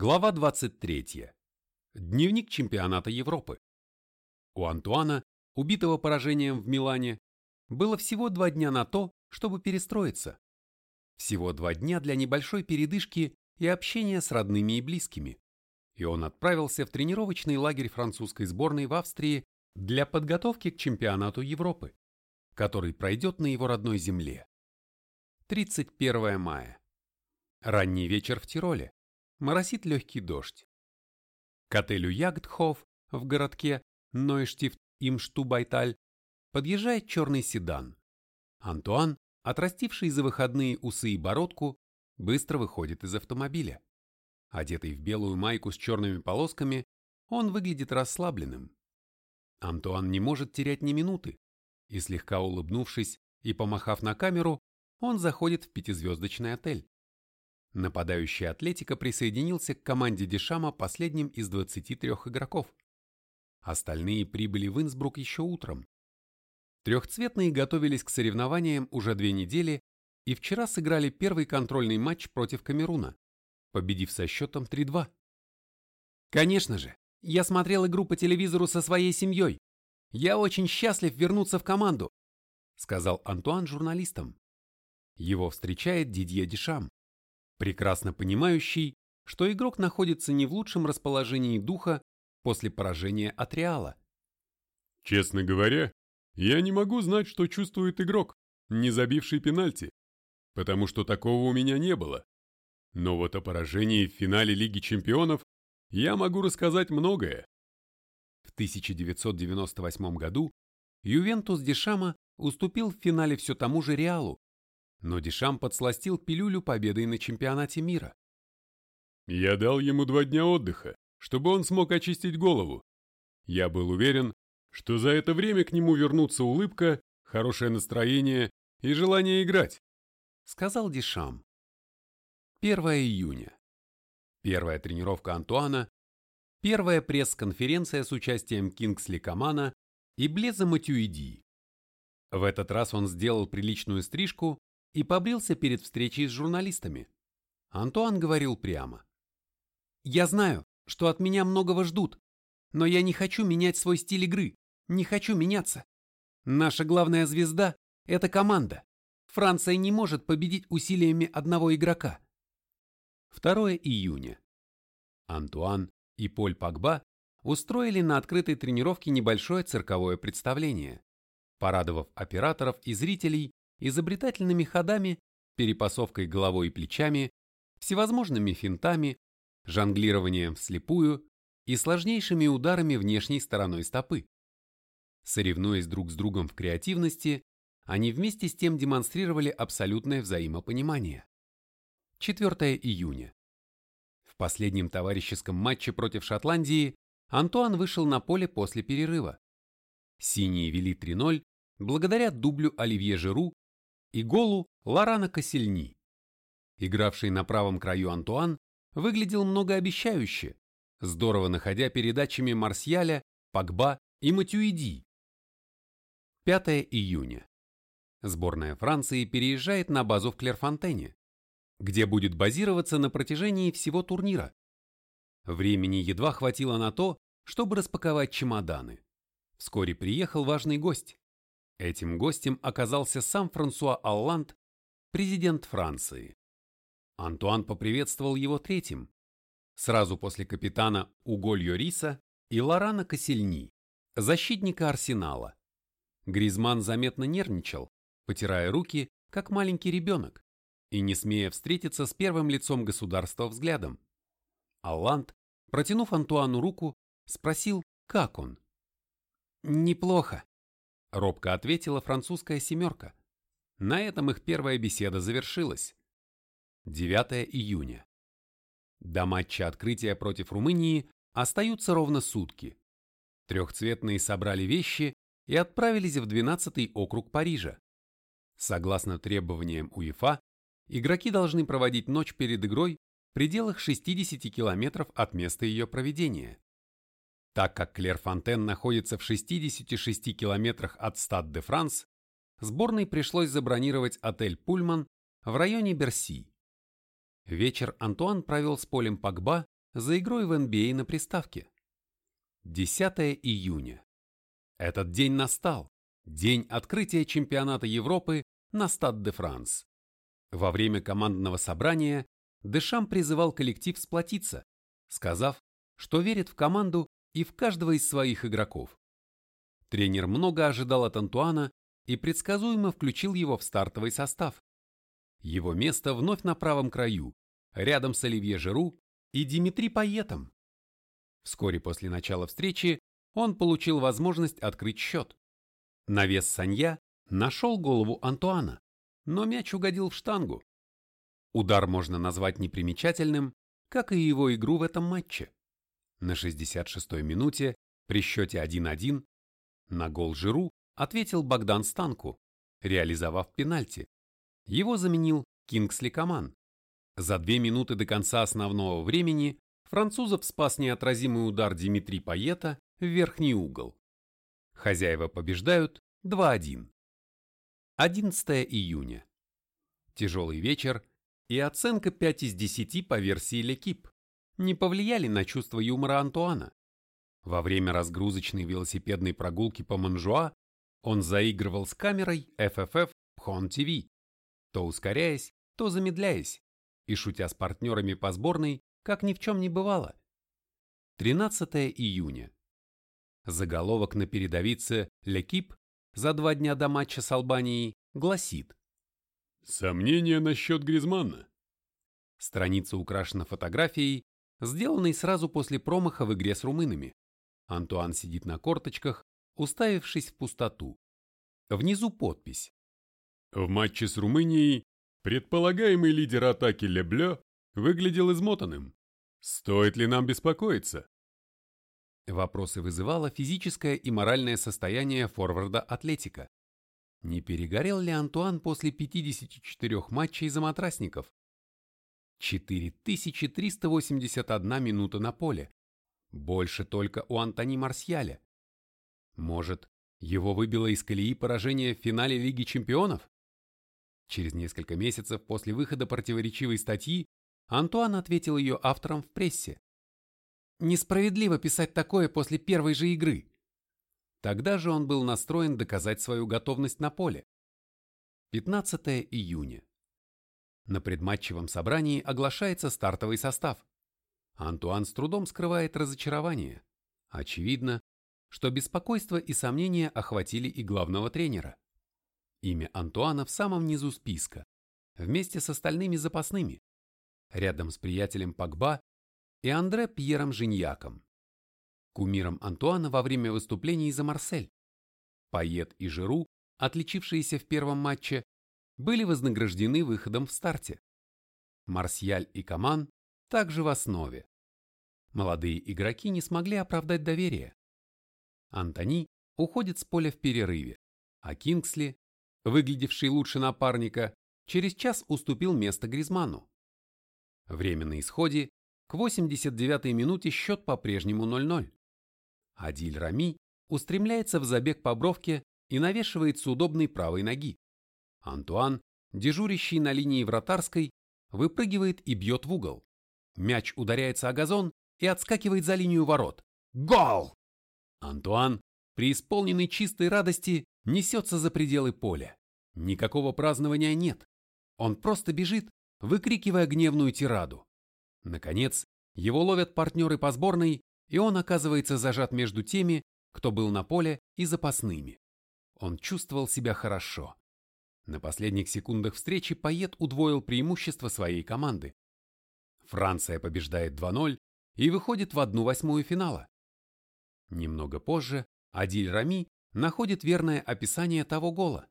Глава 23. Дневник чемпионата Европы. У Антуана, убитого поражением в Милане, было всего два дня на то, чтобы перестроиться. Всего два дня для небольшой передышки и общения с родными и близкими. И он отправился в тренировочный лагерь французской сборной в Австрии для подготовки к чемпионату Европы, который пройдет на его родной земле. 31 мая. Ранний вечер в Тироле моросит легкий дождь. К отелю Ягдхоф в городке Нойштифт Имштубайталь подъезжает черный седан. Антуан, отрастивший за выходные усы и бородку, быстро выходит из автомобиля. Одетый в белую майку с черными полосками, он выглядит расслабленным. Антуан не может терять ни минуты, и слегка улыбнувшись и помахав на камеру, он заходит в пятизвездочный отель. Нападающий Атлетика присоединился к команде Дешама последним из 23 игроков. Остальные прибыли в Инсбрук еще утром. Трехцветные готовились к соревнованиям уже две недели и вчера сыграли первый контрольный матч против Камеруна, победив со счетом 3-2. Конечно же, я смотрел игру по телевизору со своей семьей. Я очень счастлив вернуться в команду, сказал Антуан журналистам. Его встречает Дидье Дешам прекрасно понимающий, что игрок находится не в лучшем расположении духа после поражения от Реала. Честно говоря, я не могу знать, что чувствует игрок, не забивший пенальти, потому что такого у меня не было. Но вот о поражении в финале Лиги Чемпионов я могу рассказать многое. В 1998 году Ювентус Дешама уступил в финале все тому же Реалу, но Дешам подсластил пилюлю победой на чемпионате мира. Я дал ему два дня отдыха, чтобы он смог очистить голову. Я был уверен, что за это время к нему вернутся улыбка, хорошее настроение и желание играть, сказал Дешам. 1 июня. Первая тренировка Антуана, первая пресс-конференция с участием Кингсли Камана и Блеза Матюиди. В этот раз он сделал приличную стрижку и побрился перед встречей с журналистами. Антуан говорил прямо. «Я знаю, что от меня многого ждут, но я не хочу менять свой стиль игры, не хочу меняться. Наша главная звезда – это команда. Франция не может победить усилиями одного игрока». 2 июня. Антуан и Поль Пагба устроили на открытой тренировке небольшое цирковое представление, порадовав операторов и зрителей изобретательными ходами, перепасовкой головой и плечами, всевозможными финтами, жонглированием вслепую и сложнейшими ударами внешней стороной стопы. Соревнуясь друг с другом в креативности, они вместе с тем демонстрировали абсолютное взаимопонимание. 4 июня. В последнем товарищеском матче против Шотландии Антуан вышел на поле после перерыва. Синие вели 3-0 благодаря дублю Оливье Жиру и голу Лорана Кассельни. Игравший на правом краю Антуан выглядел многообещающе, здорово находя передачами Марсьяля, Пагба и Матюиди. 5 июня. Сборная Франции переезжает на базу в Клерфонтене, где будет базироваться на протяжении всего турнира. Времени едва хватило на то, чтобы распаковать чемоданы. Вскоре приехал важный гость. Этим гостем оказался сам Франсуа Алланд, президент Франции. Антуан поприветствовал его третьим, сразу после капитана Уго Льориса и Лорана Кассельни, защитника Арсенала. Гризман заметно нервничал, потирая руки, как маленький ребенок, и не смея встретиться с первым лицом государства взглядом. Алланд, протянув Антуану руку, спросил, как он. «Неплохо», Робко ответила французская семерка. На этом их первая беседа завершилась. 9 июня. До матча открытия против Румынии остаются ровно сутки. Трехцветные собрали вещи и отправились в 12-й округ Парижа. Согласно требованиям УЕФА, игроки должны проводить ночь перед игрой в пределах 60 километров от места ее проведения. Так как Клерфонтен находится в 66 километрах от Стад-де-Франс, сборной пришлось забронировать отель «Пульман» в районе Берси. Вечер Антуан провел с Полем Пагба за игрой в NBA на приставке. 10 июня. Этот день настал, день открытия чемпионата Европы на Стад де Франс. Во время командного собрания Дешам призывал коллектив сплотиться, сказав, что верит в команду и в каждого из своих игроков. Тренер много ожидал от Антуана и предсказуемо включил его в стартовый состав. Его место вновь на правом краю, рядом с Оливье Жиру и Димитри Паетом. Вскоре после начала встречи он получил возможность открыть счет. Навес Санья нашел голову Антуана, но мяч угодил в штангу. Удар можно назвать непримечательным, как и его игру в этом матче. На 66-й минуте при счете 1-1 на гол Жиру ответил Богдан Станку, реализовав пенальти. Его заменил Кингсли Коман. За две минуты до конца основного времени французов спас неотразимый удар Димитри Паета в верхний угол. Хозяева побеждают 2-1. 11 июня. Тяжелый вечер и оценка 5 из 10 по версии Лекип не повлияли на чувство юмора Антуана. Во время разгрузочной велосипедной прогулки по Манжуа он заигрывал с камерой FFF Pхон TV, то ускоряясь, то замедляясь, и шутя с партнерами по сборной, как ни в чем не бывало. 13 июня. Заголовок на передовице «Лекип» за два дня до матча с Албанией гласит «Сомнения насчет Гризманна». Страница украшена фотографией, сделанной сразу после промаха в игре с румынами. Антуан сидит на корточках, уставившись в пустоту. Внизу подпись. В матче с Румынией предполагаемый лидер атаки Леблё выглядел измотанным. Стоит ли нам беспокоиться? Вопросы вызывало физическое и моральное состояние форварда Атлетика. Не перегорел ли Антуан после 54 матчей за матрасников? 4381 минута на поле. Больше только у Антони Марсьяля. Может, его выбило из колеи поражение в финале Лиги чемпионов? Через несколько месяцев после выхода противоречивой статьи Антуан ответил ее авторам в прессе. Несправедливо писать такое после первой же игры. Тогда же он был настроен доказать свою готовность на поле. 15 июня. На предматчевом собрании оглашается стартовый состав. Антуан с трудом скрывает разочарование. Очевидно, что беспокойство и сомнения охватили и главного тренера. Имя Антуана в самом низу списка, вместе с остальными запасными, рядом с приятелем Пагба и Андре Пьером Жиньяком, кумиром Антуана во время выступлений за Марсель. Пайет и Жиру, отличившиеся в первом матче, были вознаграждены выходом в старте. Марсиаль и Каман также в основе. Молодые игроки не смогли оправдать доверие. Антони уходит с поля в перерыве, а Кингсли, выглядевший лучше напарника, через час уступил место Гризману. Время на исходе, к 89-й минуте счет по-прежнему 0-0. Адиль Рами устремляется в забег по бровке и навешивает с удобной правой ноги. Антуан, дежурящий на линии вратарской, выпрыгивает и бьет в угол. Мяч ударяется о газон и отскакивает за линию ворот. Гол! Антуан, преисполненный чистой радости, несется за пределы поля. Никакого празднования нет. Он просто бежит, выкрикивая гневную тираду. Наконец, его ловят партнеры по сборной, и он оказывается зажат между теми, кто был на поле, и запасными. Он чувствовал себя хорошо. На последних секундах встречи Пает удвоил преимущество своей команды. Франция побеждает 2-0 и выходит в одну восьмую финала. Немного позже Адиль Рами находит верное описание того гола.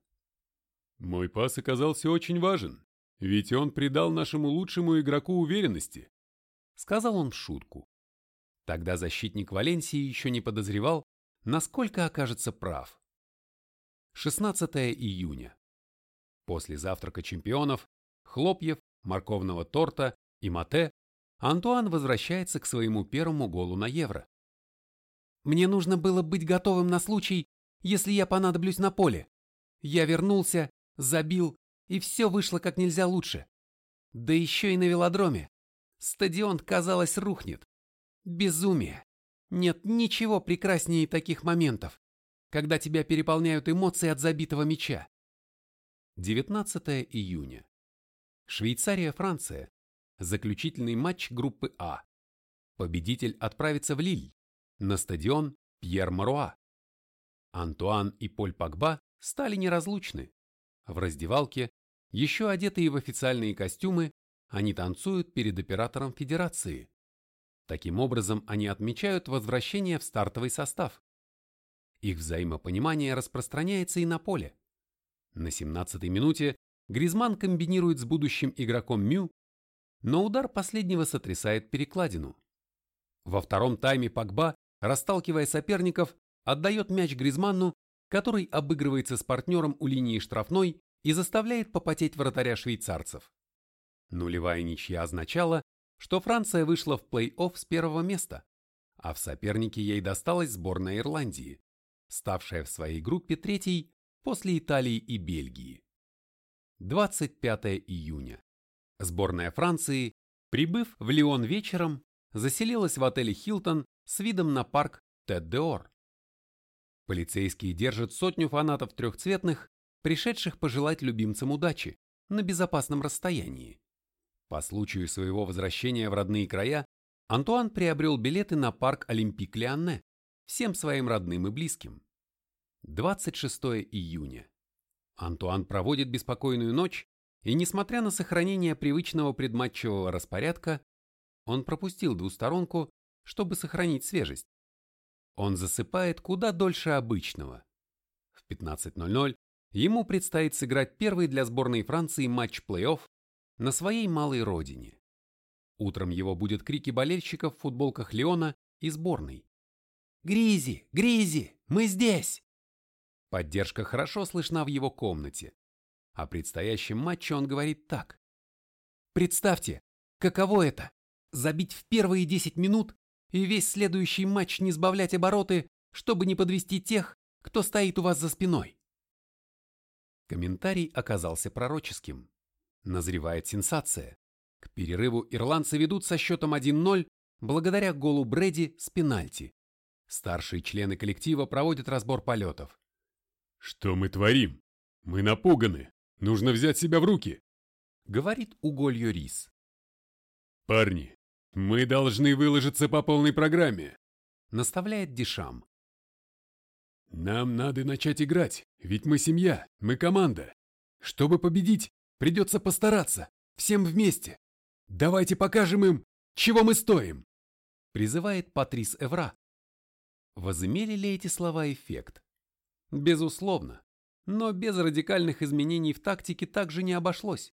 «Мой пас оказался очень важен, ведь он придал нашему лучшему игроку уверенности», сказал он в шутку. Тогда защитник Валенсии еще не подозревал, насколько окажется прав. 16 июня. После завтрака чемпионов, хлопьев, морковного торта и мате, Антуан возвращается к своему первому голу на Евро. «Мне нужно было быть готовым на случай, если я понадоблюсь на поле. Я вернулся, забил, и все вышло как нельзя лучше. Да еще и на велодроме. Стадион, казалось, рухнет. Безумие. Нет ничего прекраснее таких моментов, когда тебя переполняют эмоции от забитого мяча. 19 июня. Швейцария-Франция. Заключительный матч группы А. Победитель отправится в Лиль, на стадион Пьер Маруа. Антуан и Поль Пагба стали неразлучны. В раздевалке, еще одетые в официальные костюмы, они танцуют перед оператором федерации. Таким образом, они отмечают возвращение в стартовый состав. Их взаимопонимание распространяется и на поле. На 17-й минуте Гризман комбинирует с будущим игроком Мю, но удар последнего сотрясает перекладину. Во втором тайме Пагба, расталкивая соперников, отдает мяч Гризманну, который обыгрывается с партнером у линии штрафной и заставляет попотеть вратаря швейцарцев. Нулевая ничья означала, что Франция вышла в плей-офф с первого места, а в сопернике ей досталась сборная Ирландии, ставшая в своей группе третьей после Италии и Бельгии. 25 июня. Сборная Франции, прибыв в Лион вечером, заселилась в отеле «Хилтон» с видом на парк Тед-де-Ор. Полицейские держат сотню фанатов трехцветных, пришедших пожелать любимцам удачи, на безопасном расстоянии. По случаю своего возвращения в родные края Антуан приобрел билеты на парк Олимпик Лианне всем своим родным и близким. 26 июня. Антуан проводит беспокойную ночь, и несмотря на сохранение привычного предматчевого распорядка, он пропустил двусторонку, чтобы сохранить свежесть. Он засыпает куда дольше обычного. В 15.00 ему предстоит сыграть первый для сборной Франции матч плей-офф на своей малой родине. Утром его будет крики болельщиков в футболках Леона и сборной. «Гризи! Гризи! Мы здесь!» Поддержка хорошо слышна в его комнате. О предстоящем матче он говорит так. «Представьте, каково это – забить в первые 10 минут и весь следующий матч не сбавлять обороты, чтобы не подвести тех, кто стоит у вас за спиной». Комментарий оказался пророческим. Назревает сенсация. К перерыву ирландцы ведут со счетом 1-0 благодаря голу Брэди с пенальти. Старшие члены коллектива проводят разбор полетов. «Что мы творим? Мы напуганы. Нужно взять себя в руки», — говорит Уголью Рис. «Парни, мы должны выложиться по полной программе», — наставляет Дишам. «Нам надо начать играть, ведь мы семья, мы команда. Чтобы победить, Придется постараться, всем вместе. Давайте покажем им, чего мы стоим!» Призывает Патрис Эвра. Возымели ли эти слова эффект? Безусловно, но без радикальных изменений в тактике также не обошлось.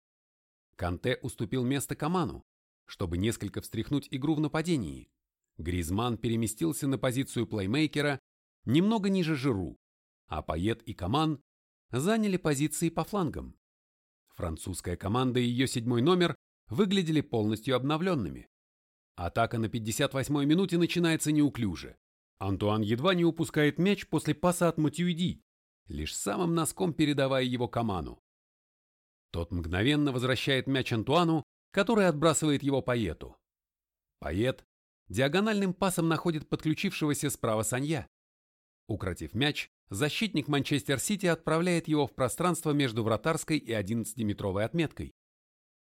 Канте уступил место Каману, чтобы несколько встряхнуть игру в нападении. Гризман переместился на позицию плеймейкера немного ниже Жиру, а Пает и Каман заняли позиции по флангам. Французская команда и ее седьмой номер выглядели полностью обновленными. Атака на 58-й минуте начинается неуклюже. Антуан едва не упускает мяч после паса от Матюиди, лишь самым носком передавая его Каману. Тот мгновенно возвращает мяч Антуану, который отбрасывает его Паету. Пает диагональным пасом находит подключившегося справа Санья. Укротив мяч, защитник Манчестер Сити отправляет его в пространство между вратарской и 11-метровой отметкой.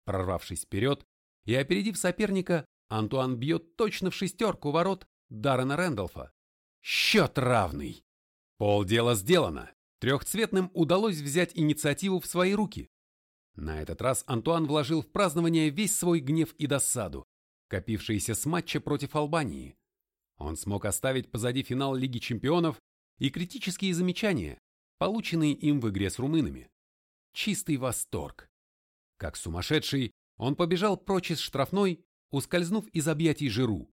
Прорвавшись вперед и опередив соперника, Антуан бьет точно в шестерку ворот Даррена Рэндалфа. Счет равный. Полдела сделано. Трехцветным удалось взять инициативу в свои руки. На этот раз Антуан вложил в празднование весь свой гнев и досаду, копившиеся с матча против Албании. Он смог оставить позади финал Лиги чемпионов и критические замечания, полученные им в игре с румынами. Чистый восторг. Как сумасшедший, он побежал прочь из штрафной, ускользнув из объятий Жиру.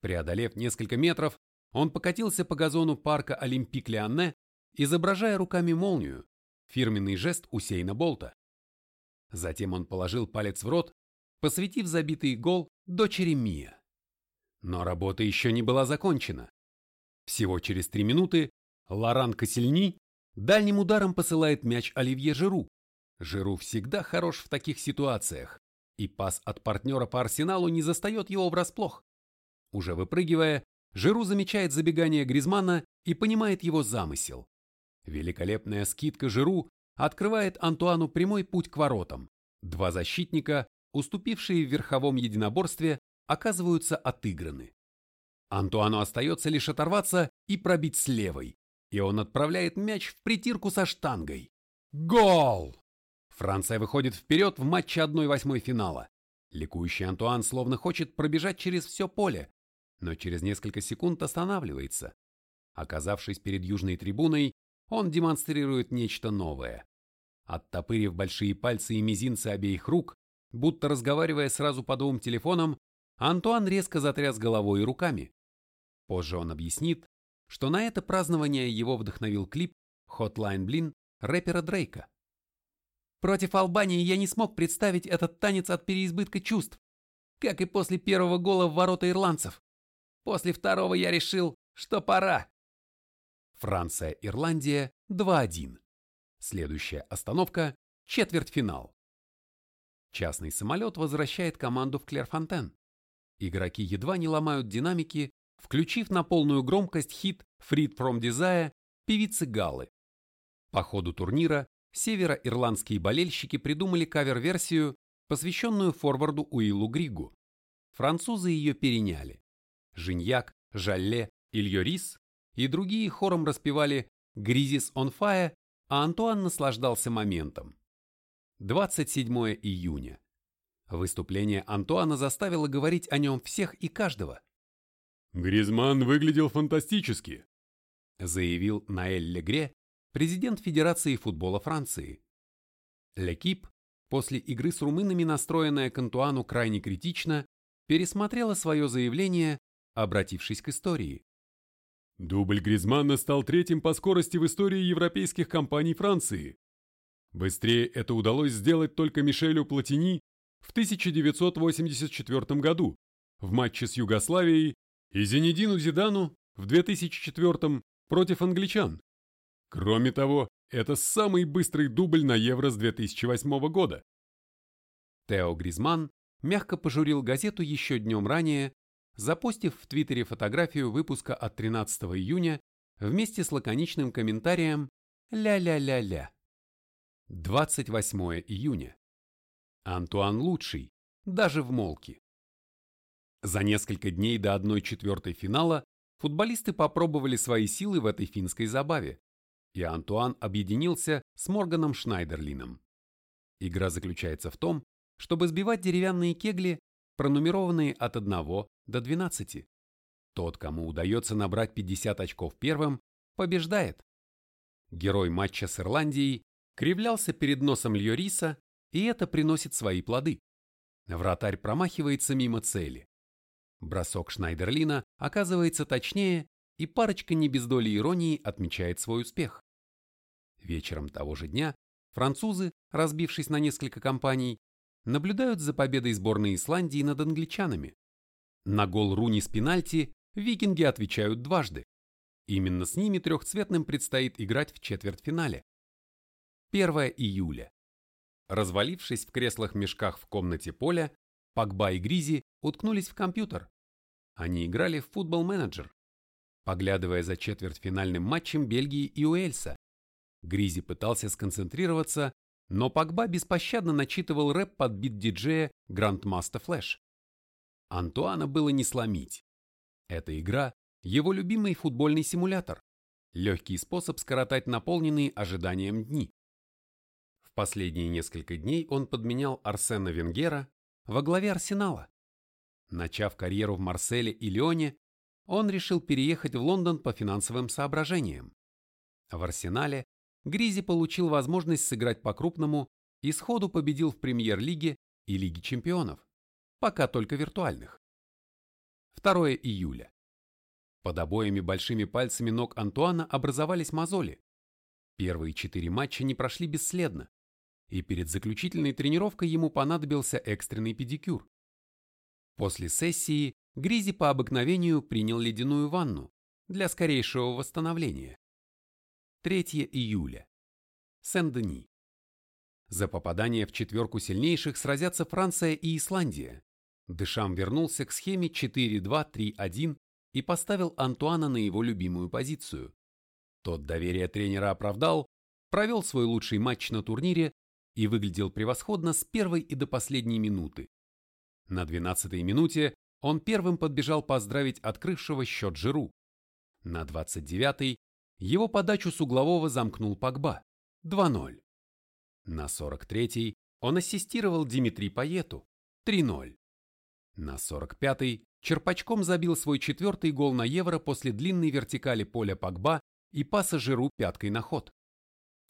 Преодолев несколько метров, он покатился по газону парка Олимпик Леонне, изображая руками молнию, фирменный жест Усейна Болта. Затем он положил палец в рот, посвятив забитый гол дочери Мия. Но работа еще не была закончена. Всего через три минуты Лоран Косельни дальним ударом посылает мяч Оливье Жиру. Жиру всегда хорош в таких ситуациях и пас от партнера по арсеналу не застает его врасплох. Уже выпрыгивая, Жиру замечает забегание Гризмана и понимает его замысел. Великолепная скидка Жиру открывает Антуану прямой путь к воротам. Два защитника, уступившие в верховом единоборстве, оказываются отыграны. Антуану остается лишь оторваться и пробить с левой, и он отправляет мяч в притирку со штангой. Гол! Франция выходит вперед в матче 1-8 финала. Ликующий Антуан словно хочет пробежать через все поле, но через несколько секунд останавливается. Оказавшись перед южной трибуной, он демонстрирует нечто новое. Оттопырив большие пальцы и мизинцы обеих рук, будто разговаривая сразу по двум телефонам, Антуан резко затряс головой и руками. Позже он объяснит, что на это празднование его вдохновил клип «Hotline Blin» рэпера Дрейка. Против Албании я не смог представить этот танец от переизбытка чувств, как и после первого гола в ворота ирландцев. После второго я решил, что пора. Франция-Ирландия 2-1. Следующая остановка – четвертьфинал. Частный самолет возвращает команду в Клерфонтен. Игроки едва не ломают динамики, включив на полную громкость хит «Freed from Desire» певицы Галы. По ходу турнира североирландские болельщики придумали кавер-версию, посвященную форварду Уиллу Григу. Французы ее переняли. Жиньяк, Жалле, Ильорис и другие хором распевали «Гризис on fire», а Антуан наслаждался моментом. 27 июня. Выступление Антуана заставило говорить о нем всех и каждого. «Гризман выглядел фантастически», заявил Наэль Легре, президент Федерации футбола Франции. Лекип, после игры с румынами, настроенная к Антуану крайне критично, пересмотрела свое заявление, обратившись к истории. Дубль Гризманна стал третьим по скорости в истории европейских компаний Франции. Быстрее это удалось сделать только Мишелю Платини в 1984 году в матче с Югославией и Зенедину Зидану в 2004 против англичан. Кроме того, это самый быстрый дубль на Евро с 2008 года. Тео Гризман мягко пожурил газету еще днем ранее, запостив в Твиттере фотографию выпуска от 13 июня вместе с лаконичным комментарием «Ля-ля-ля-ля». 28 июня. Антуан лучший, даже в молке. За несколько дней до 1-4 финала футболисты попробовали свои силы в этой финской забаве и Антуан объединился с Морганом Шнайдерлином. Игра заключается в том, чтобы сбивать деревянные кегли, пронумерованные от 1 до 12. Тот, кому удается набрать 50 очков первым, побеждает. Герой матча с Ирландией кривлялся перед носом Льориса, и это приносит свои плоды. Вратарь промахивается мимо цели. Бросок Шнайдерлина оказывается точнее, и парочка не без доли иронии отмечает свой успех. Вечером того же дня французы, разбившись на несколько компаний, наблюдают за победой сборной Исландии над англичанами. На гол Руни с пенальти викинги отвечают дважды. Именно с ними трехцветным предстоит играть в четвертьфинале. 1 июля. Развалившись в креслах-мешках в комнате поля, Пакба и Гризи уткнулись в компьютер. Они играли в футбол-менеджер поглядывая за четвертьфинальным матчем Бельгии и Уэльса. Гризи пытался сконцентрироваться, но Погба беспощадно начитывал рэп под бит диджея Grandmaster Flash. Антуана было не сломить. Эта игра – его любимый футбольный симулятор, легкий способ скоротать наполненные ожиданием дни. В последние несколько дней он подменял Арсена Венгера во главе Арсенала. Начав карьеру в Марселе и Лионе, он решил переехать в Лондон по финансовым соображениям. В Арсенале Гризи получил возможность сыграть по-крупному и сходу победил в Премьер-лиге и Лиге чемпионов, пока только виртуальных. 2 июля. Под обоими большими пальцами ног Антуана образовались мозоли. Первые четыре матча не прошли бесследно, и перед заключительной тренировкой ему понадобился экстренный педикюр. После сессии Гризи по обыкновению принял ледяную ванну для скорейшего восстановления. 3 июля. Сен-Дени. За попадание в четверку сильнейших сразятся Франция и Исландия. Дешам вернулся к схеме 4-2-3-1 и поставил Антуана на его любимую позицию. Тот доверие тренера оправдал, провел свой лучший матч на турнире и выглядел превосходно с первой и до последней минуты. На 12-й минуте он первым подбежал поздравить открывшего счет Жиру. На 29-й его подачу с углового замкнул Погба 2-0. На 43-й он ассистировал Димитри Паету 3-0. На 45-й черпачком забил свой четвертый гол на Евро после длинной вертикали поля Погба и паса Жиру пяткой на ход.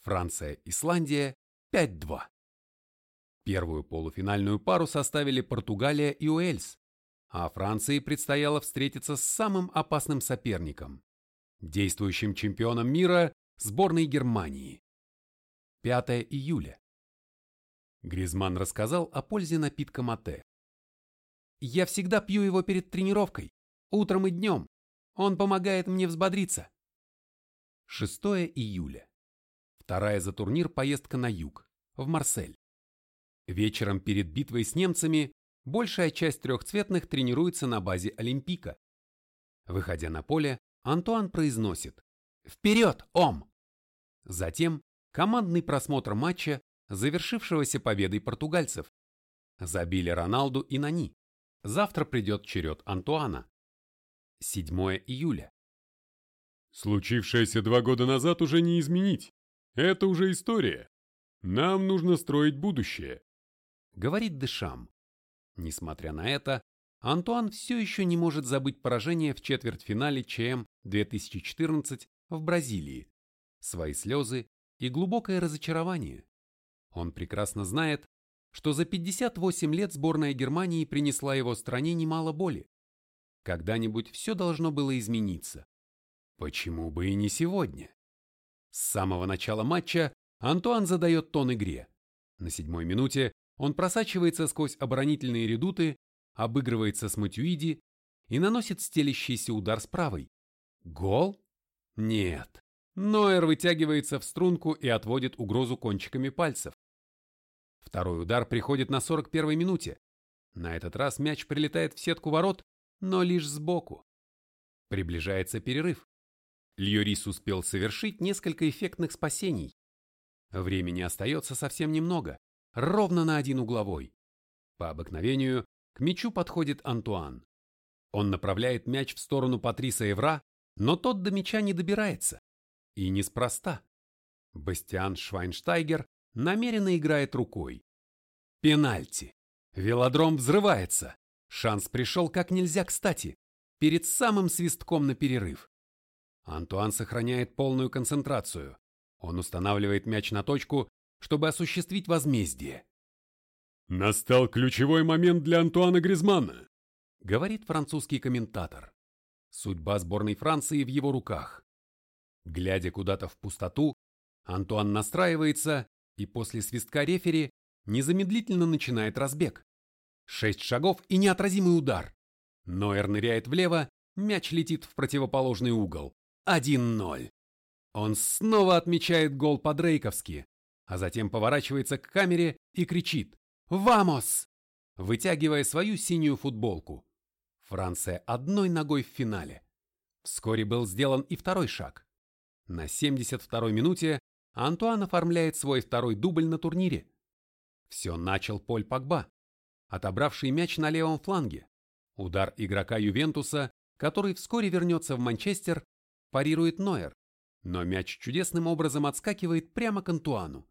Франция-Исландия 5-2. Первую полуфинальную пару составили Португалия и Уэльс, а Франции предстояло встретиться с самым опасным соперником – действующим чемпионом мира сборной Германии. 5 июля. Гризман рассказал о пользе напитка мате. «Я всегда пью его перед тренировкой, утром и днем. Он помогает мне взбодриться». 6 июля. Вторая за турнир поездка на юг, в Марсель. Вечером перед битвой с немцами большая часть трехцветных тренируется на базе Олимпика. Выходя на поле, Антуан произносит «Вперед, Ом!». Затем командный просмотр матча, завершившегося победой португальцев. Забили Роналду и Нани. Завтра придет черед Антуана. 7 июля. Случившееся два года назад уже не изменить. Это уже история. Нам нужно строить будущее говорит Дешам. Несмотря на это, Антуан все еще не может забыть поражение в четвертьфинале ЧМ 2014 в Бразилии, свои слезы и глубокое разочарование. Он прекрасно знает, что за 58 лет сборная Германии принесла его стране немало боли. Когда-нибудь все должно было измениться. Почему бы и не сегодня? С самого начала матча Антуан задает тон игре. На седьмой минуте он просачивается сквозь оборонительные редуты, обыгрывается с Матюиди и наносит стелящийся удар с правой. Гол? Нет. Ноэр вытягивается в струнку и отводит угрозу кончиками пальцев. Второй удар приходит на 41-й минуте. На этот раз мяч прилетает в сетку ворот, но лишь сбоку. Приближается перерыв. Льорис успел совершить несколько эффектных спасений. Времени остается совсем немного ровно на один угловой. По обыкновению к мячу подходит Антуан. Он направляет мяч в сторону Патриса Евра, но тот до мяча не добирается. И неспроста. Бастиан Швайнштайгер намеренно играет рукой. Пенальти. Велодром взрывается. Шанс пришел как нельзя кстати, перед самым свистком на перерыв. Антуан сохраняет полную концентрацию. Он устанавливает мяч на точку чтобы осуществить возмездие. «Настал ключевой момент для Антуана Гризмана», — говорит французский комментатор. Судьба сборной Франции в его руках. Глядя куда-то в пустоту, Антуан настраивается и после свистка рефери незамедлительно начинает разбег. Шесть шагов и неотразимый удар. Нойер ныряет влево, мяч летит в противоположный угол. 1-0. Он снова отмечает гол по-дрейковски, а затем поворачивается к камере и кричит «Вамос!», вытягивая свою синюю футболку. Франция одной ногой в финале. Вскоре был сделан и второй шаг. На 72-й минуте Антуан оформляет свой второй дубль на турнире. Все начал Поль Погба, отобравший мяч на левом фланге. Удар игрока Ювентуса, который вскоре вернется в Манчестер, парирует Нойер, но мяч чудесным образом отскакивает прямо к Антуану.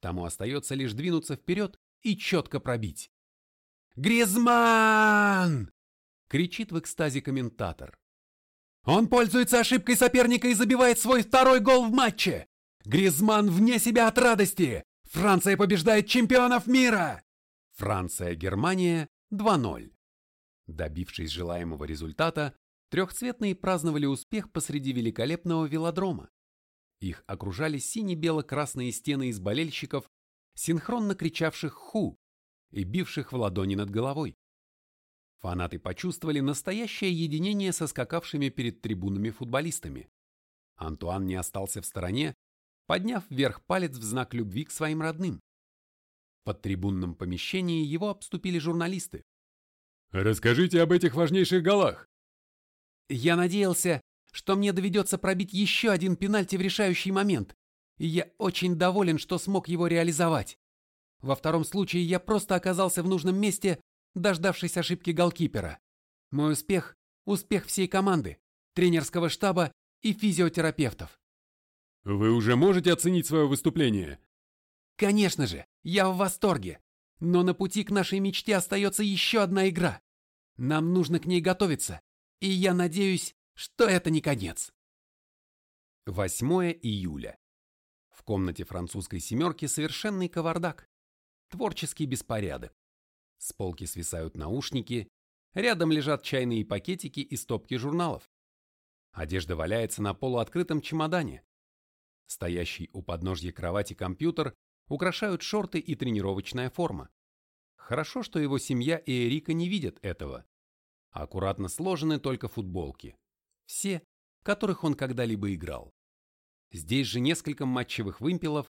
Тому остается лишь двинуться вперед и четко пробить. «Гризман!» — кричит в экстазе комментатор. «Он пользуется ошибкой соперника и забивает свой второй гол в матче! Гризман вне себя от радости! Франция побеждает чемпионов мира!» Франция-Германия 2-0. Добившись желаемого результата, трехцветные праздновали успех посреди великолепного велодрома. Их окружали сине-бело-красные стены из болельщиков, синхронно кричавших «Ху!» и бивших в ладони над головой. Фанаты почувствовали настоящее единение со скакавшими перед трибунами футболистами. Антуан не остался в стороне, подняв вверх палец в знак любви к своим родным. В подтрибунном помещении его обступили журналисты. «Расскажите об этих важнейших голах!» «Я надеялся, что мне доведется пробить еще один пенальти в решающий момент, и я очень доволен, что смог его реализовать. Во втором случае я просто оказался в нужном месте, дождавшись ошибки голкипера. Мой успех – успех всей команды, тренерского штаба и физиотерапевтов. Вы уже можете оценить свое выступление? Конечно же, я в восторге. Но на пути к нашей мечте остается еще одна игра. Нам нужно к ней готовиться, и я надеюсь, что это не конец. 8 июля. В комнате французской семерки совершенный кавардак. Творческий беспорядок. С полки свисают наушники, рядом лежат чайные пакетики и стопки журналов. Одежда валяется на полуоткрытом чемодане. Стоящий у подножья кровати компьютер украшают шорты и тренировочная форма. Хорошо, что его семья и Эрика не видят этого. Аккуратно сложены только футболки. Все, которых он когда-либо играл. Здесь же несколько матчевых вымпелов,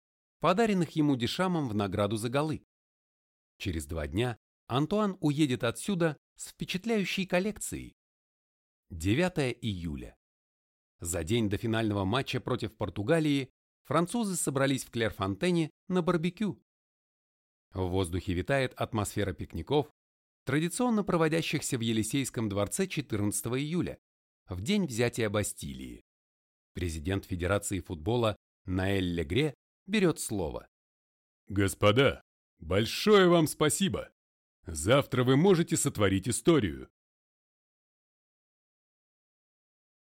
подаренных ему Дешамом в награду за голы. Через два дня Антуан уедет отсюда с впечатляющей коллекцией. 9 июля. За день до финального матча против Португалии французы собрались в Клерфонтене на барбекю. В воздухе витает атмосфера пикников, традиционно проводящихся в Елисейском дворце 14 июля, в день взятия Бастилии. Президент Федерации футбола Наэль Легре берет слово. «Господа, большое вам спасибо! Завтра вы можете сотворить историю.